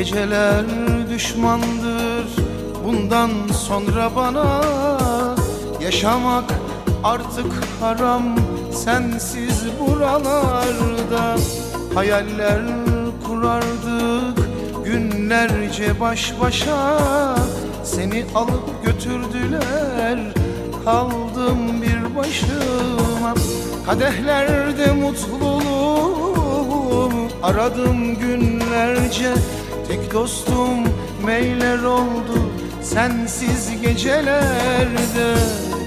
Geceler düşmandır. Bundan sonra bana Yaşamak artık haram. Sensiz buralarda Hayaller kurardık. Günlerce baş başa Seni alıp götürdüler. Kaldım bir başıma. Kadehlerde mutluluğum. Aradım günlerce Tek dostum meyler oldu sensiz gecelerde.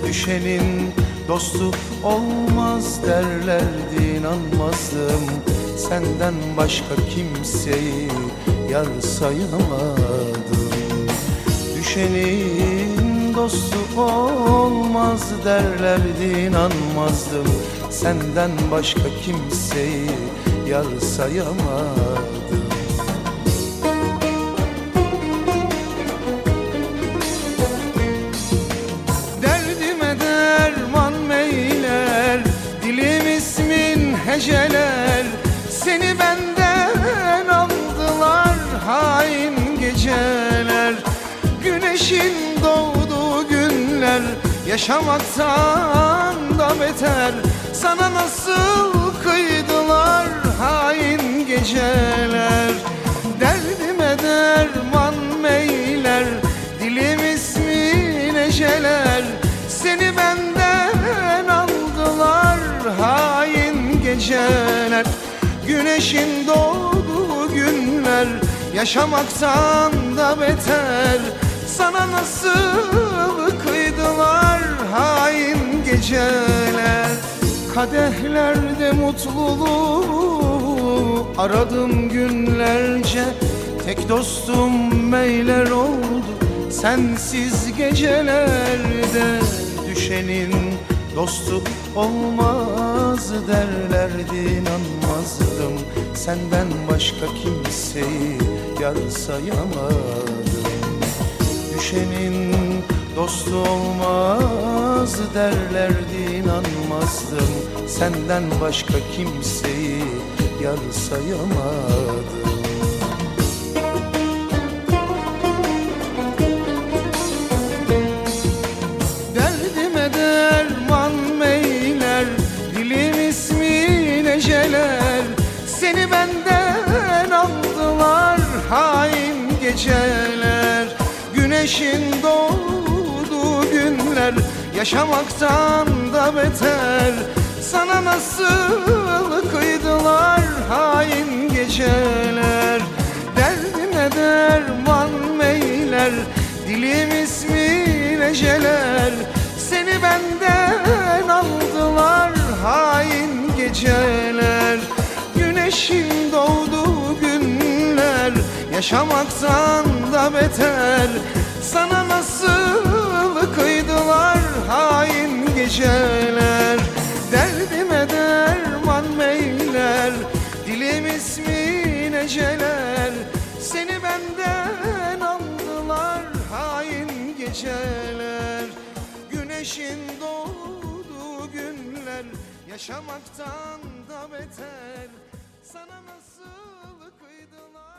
Düşenin dostu olmaz derlerdi inanmazdım. Senden başka kimseyi yar sayamadım. Düşenin dostu olmaz derlerdi inanmazdım. Senden başka kimseyi yar sayamadım ismin heceler Seni benden aldılar hain geceler. Güneşin doğduğu günler Yaşamaktan da beter. Sana nasıl kıydılar hain geceler geceler. Güneşin doğduğu günler Yaşamaktan da beter. Sana nasıl kıydılar hain geceler? Kadehlerde mutluluğu aradım günlerce. Tek dostum meyler oldu sensiz gecelerde. Düşenin dostu olmaz derlerdi inanmazdım. Senden başka kimseyi yar sayamadım. Düşenin dostu olmaz derlerdi inanmazdım. Senden başka kimseyi yar sayamadım geceler Güneşin doğduğu günler Yaşamaktan da beter. Sana nasıl kıydılar Yaşamaktan da beter. Sana nasıl kıydılar hain geceler? Derdime derman meyler Dilim ismin eceler. Seni benden aldılar hain geceler. Güneşin doğduğu günler Yaşamaktan da beter. Sana nasıl kıydılar